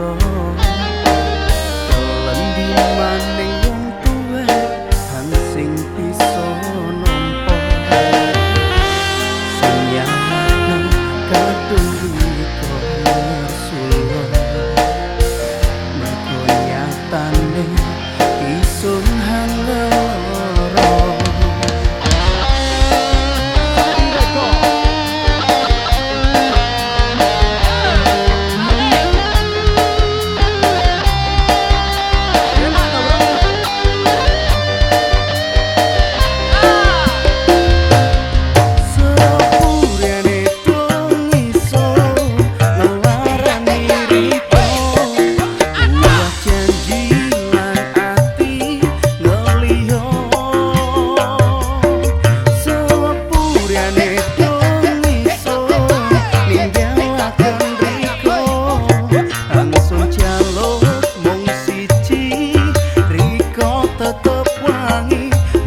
Oh.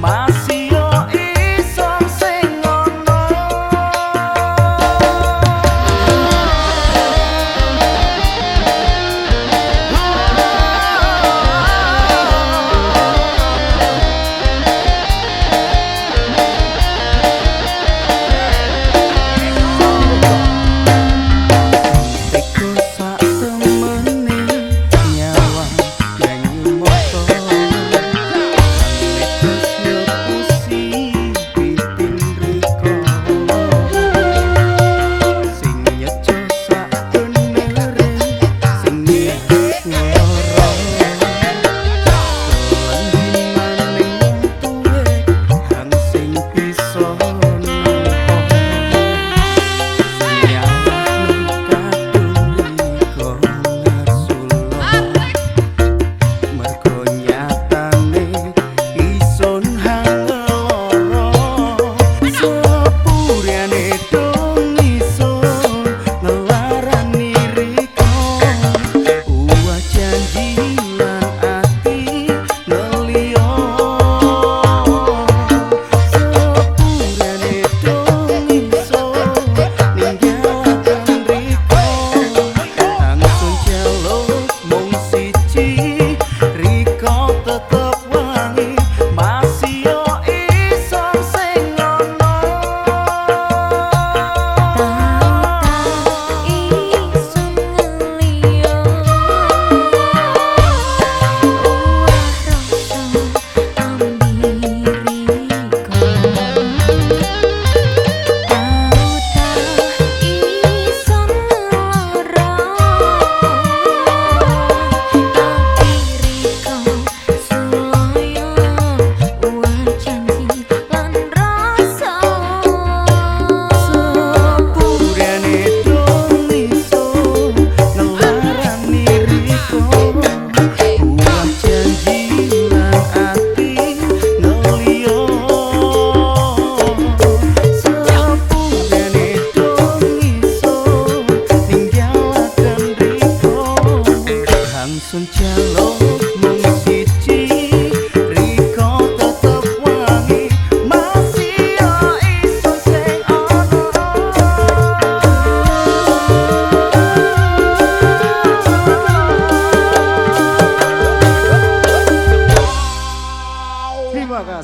mar.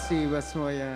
kasih Basmoya.